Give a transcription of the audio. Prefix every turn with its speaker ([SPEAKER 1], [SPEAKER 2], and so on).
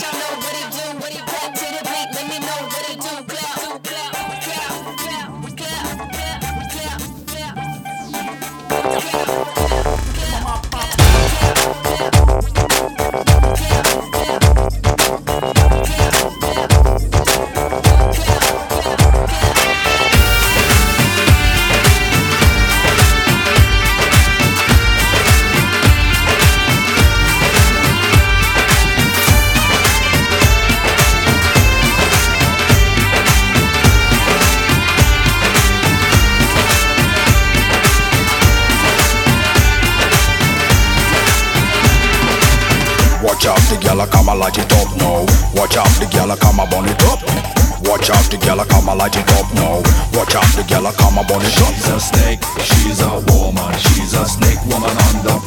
[SPEAKER 1] y'all know what it do. What it clap to the
[SPEAKER 2] Watch out, the gyal a come a light it up now. Watch out, the gyal a come a burn it up. Watch out, the gyal a come a light it up now. Watch out, the gyal a come a burn it up.
[SPEAKER 3] She's a snake, she's a woman, she's a snake woman on the